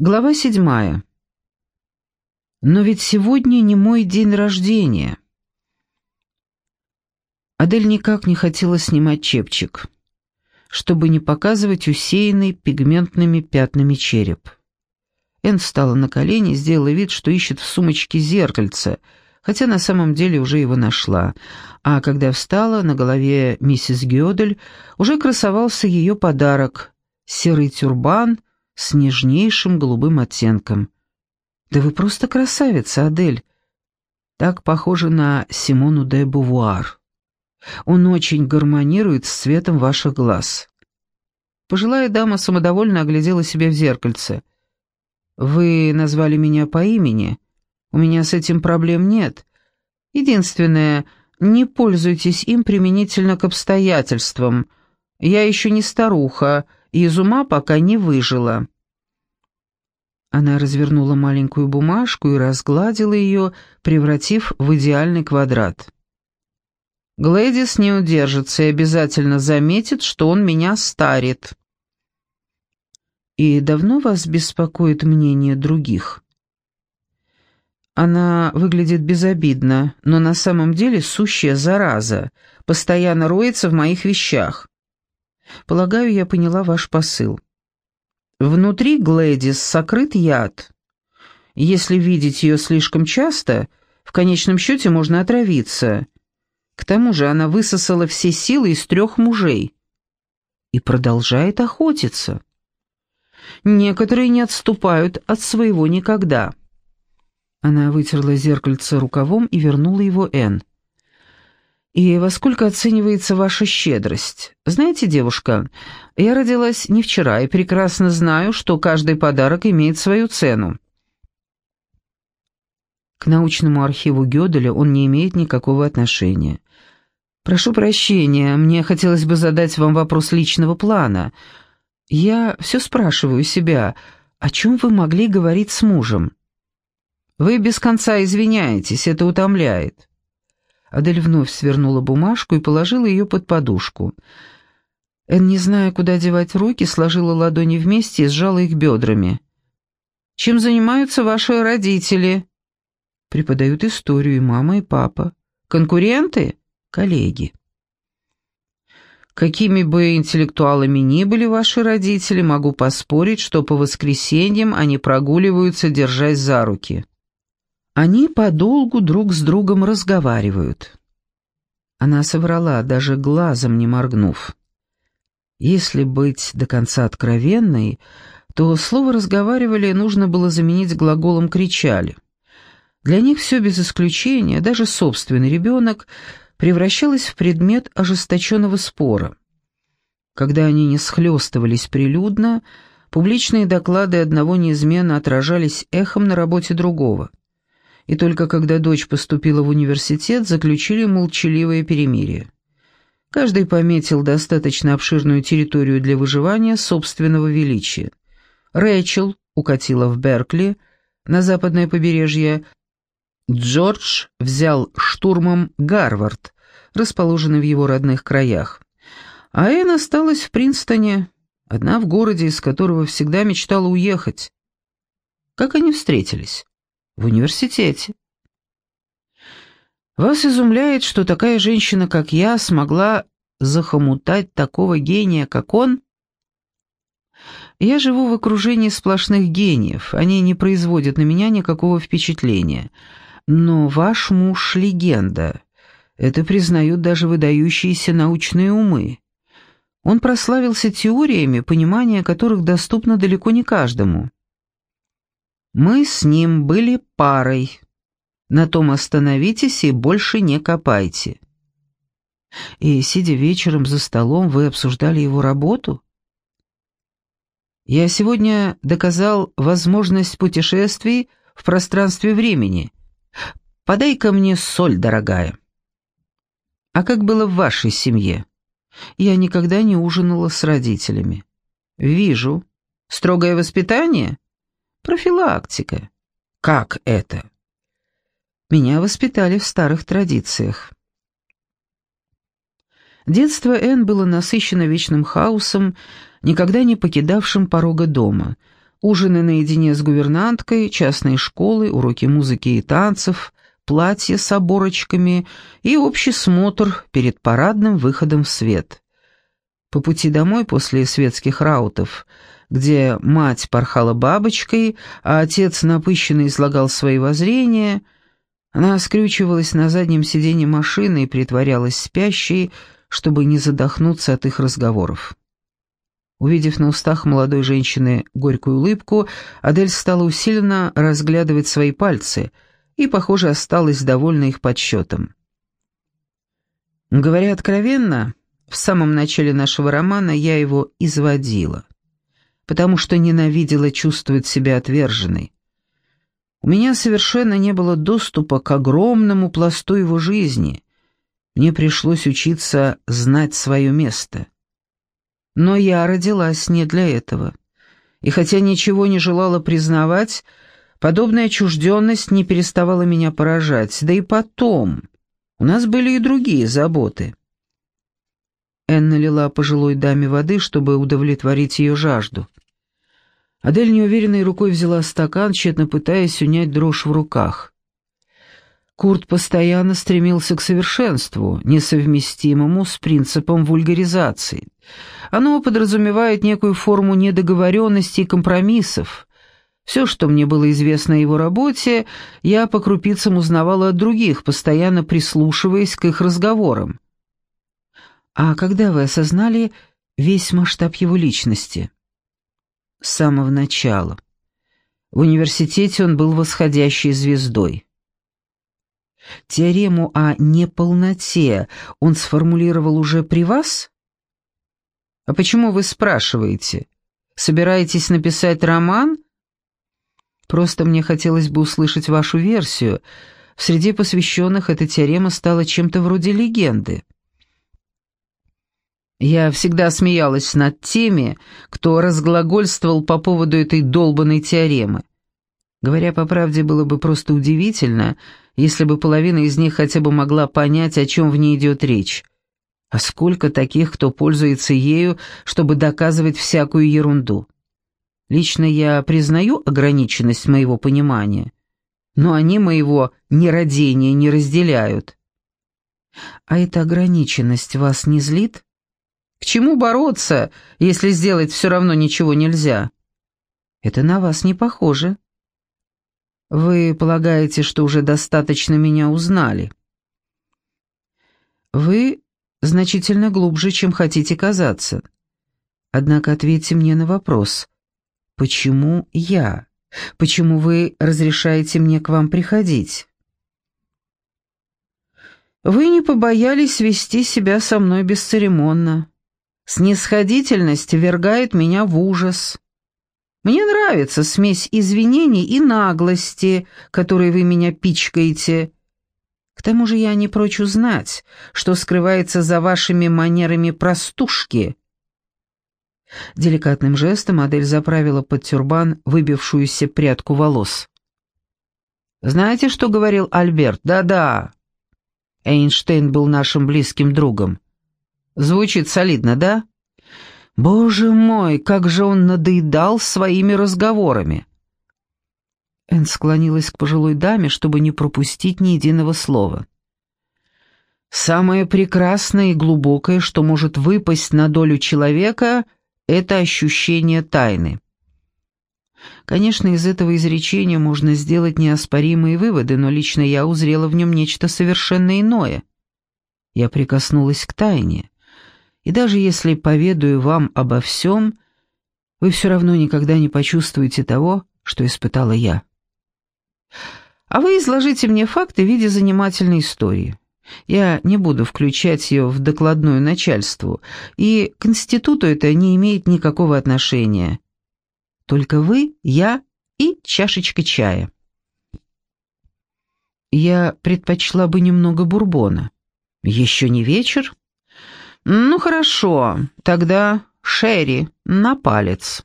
Глава седьмая. Но ведь сегодня не мой день рождения. Адель никак не хотела снимать чепчик, чтобы не показывать усеянный пигментными пятнами череп. Энн встала на колени, сделала вид, что ищет в сумочке зеркальце, хотя на самом деле уже его нашла. А когда встала, на голове миссис Гёдель уже красовался ее подарок — серый тюрбан — с нежнейшим голубым оттенком. «Да вы просто красавица, Адель. Так похоже на Симону де Бувуар. Он очень гармонирует с цветом ваших глаз». Пожилая дама самодовольно оглядела себя в зеркальце. «Вы назвали меня по имени. У меня с этим проблем нет. Единственное, не пользуйтесь им применительно к обстоятельствам. Я еще не старуха, и из ума пока не выжила». Она развернула маленькую бумажку и разгладила ее, превратив в идеальный квадрат. «Глэдис не удержится и обязательно заметит, что он меня старит». «И давно вас беспокоит мнение других?» Она выглядит безобидно, но на самом деле сущая зараза, постоянно роется в моих вещах. Полагаю, я поняла ваш посыл. Внутри Глэдис сокрыт яд. Если видеть ее слишком часто, в конечном счете можно отравиться. К тому же она высосала все силы из трех мужей и продолжает охотиться. Некоторые не отступают от своего никогда. Она вытерла зеркальце рукавом и вернула его Энн. «И во сколько оценивается ваша щедрость? Знаете, девушка, я родилась не вчера и прекрасно знаю, что каждый подарок имеет свою цену». К научному архиву Гёделя он не имеет никакого отношения. «Прошу прощения, мне хотелось бы задать вам вопрос личного плана. Я все спрашиваю себя, о чем вы могли говорить с мужем?» «Вы без конца извиняетесь, это утомляет». Адель вновь свернула бумажку и положила ее под подушку. Эн, не зная, куда девать руки, сложила ладони вместе и сжала их бедрами. «Чем занимаются ваши родители?» «Преподают историю и мама, и папа. Конкуренты?» «Коллеги». Какими бы интеллектуалами ни были ваши родители, могу поспорить, что по воскресеньям они прогуливаются, держась за руки. Они подолгу друг с другом разговаривают. Она соврала, даже глазом не моргнув. Если быть до конца откровенной, то слово «разговаривали» нужно было заменить глаголом «кричали». Для них все без исключения, даже собственный ребенок, превращалось в предмет ожесточенного спора. Когда они не схлестывались прилюдно, публичные доклады одного неизменно отражались эхом на работе другого и только когда дочь поступила в университет, заключили молчаливое перемирие. Каждый пометил достаточно обширную территорию для выживания собственного величия. Рэйчел укатила в Беркли, на западное побережье, Джордж взял штурмом Гарвард, расположенный в его родных краях. А Энн осталась в Принстоне, одна в городе, из которого всегда мечтала уехать. Как они встретились? В университете. Вас изумляет, что такая женщина, как я, смогла захомутать такого гения, как он? Я живу в окружении сплошных гениев, они не производят на меня никакого впечатления. Но ваш муж — легенда. Это признают даже выдающиеся научные умы. Он прославился теориями, понимание которых доступно далеко не каждому. Мы с ним были парой. На том остановитесь и больше не копайте. И, сидя вечером за столом, вы обсуждали его работу? Я сегодня доказал возможность путешествий в пространстве времени. Подай-ка мне соль, дорогая. А как было в вашей семье? Я никогда не ужинала с родителями. Вижу. Строгое воспитание? Профилактика. Как это? Меня воспитали в старых традициях. Детство Энн было насыщено вечным хаосом, никогда не покидавшим порога дома. ужины наедине с гувернанткой, частные школы, уроки музыки и танцев, платье с оборочками и общий смотр перед парадным выходом в свет. По пути домой после светских раутов, где мать порхала бабочкой, а отец напыщенно излагал свои воззрения, она скрючивалась на заднем сиденье машины и притворялась спящей, чтобы не задохнуться от их разговоров. Увидев на устах молодой женщины горькую улыбку, Адель стала усиленно разглядывать свои пальцы и, похоже, осталась довольна их подсчетом. Говоря откровенно, в самом начале нашего романа я его изводила, потому что ненавидела чувствовать себя отверженной. У меня совершенно не было доступа к огромному пласту его жизни. Мне пришлось учиться знать свое место. Но я родилась не для этого. И хотя ничего не желала признавать, подобная отчужденность не переставала меня поражать. Да и потом, у нас были и другие заботы. Энн налила пожилой даме воды, чтобы удовлетворить ее жажду. Адель неуверенной рукой взяла стакан, тщетно пытаясь унять дрожь в руках. Курт постоянно стремился к совершенству, несовместимому с принципом вульгаризации. Оно подразумевает некую форму недоговоренности и компромиссов. Все, что мне было известно о его работе, я по крупицам узнавала от других, постоянно прислушиваясь к их разговорам. А когда вы осознали весь масштаб его личности? С самого начала. В университете он был восходящей звездой. Теорему о неполноте он сформулировал уже при вас? А почему вы спрашиваете? Собираетесь написать роман? Просто мне хотелось бы услышать вашу версию. В среде посвященных эта теорема стала чем-то вроде легенды. Я всегда смеялась над теми, кто разглагольствовал по поводу этой долбанной теоремы. Говоря по правде, было бы просто удивительно, если бы половина из них хотя бы могла понять, о чем в ней идет речь. А сколько таких, кто пользуется ею, чтобы доказывать всякую ерунду? Лично я признаю ограниченность моего понимания, но они моего нерадения не разделяют. А эта ограниченность вас не злит? К чему бороться, если сделать все равно ничего нельзя? Это на вас не похоже. Вы полагаете, что уже достаточно меня узнали? Вы значительно глубже, чем хотите казаться. Однако ответьте мне на вопрос. Почему я? Почему вы разрешаете мне к вам приходить? Вы не побоялись вести себя со мной бесцеремонно. Снисходительность вергает меня в ужас. Мне нравится смесь извинений и наглости, которой вы меня пичкаете. К тому же я не прочь узнать, что скрывается за вашими манерами простушки». Деликатным жестом модель заправила под тюрбан выбившуюся прядку волос. «Знаете, что говорил Альберт? Да-да. Эйнштейн был нашим близким другом. Звучит солидно, да? Боже мой, как же он надоедал своими разговорами. Энн склонилась к пожилой даме, чтобы не пропустить ни единого слова. «Самое прекрасное и глубокое, что может выпасть на долю человека, это ощущение тайны». Конечно, из этого изречения можно сделать неоспоримые выводы, но лично я узрела в нем нечто совершенно иное. Я прикоснулась к тайне, и даже если поведаю вам обо всем, вы все равно никогда не почувствуете того, что испытала я. А вы изложите мне факты в виде занимательной истории. Я не буду включать ее в докладную начальству, и к институту это не имеет никакого отношения. Только вы, я и чашечка чая. Я предпочла бы немного бурбона. Еще не вечер? «Ну хорошо, тогда Шерри на палец».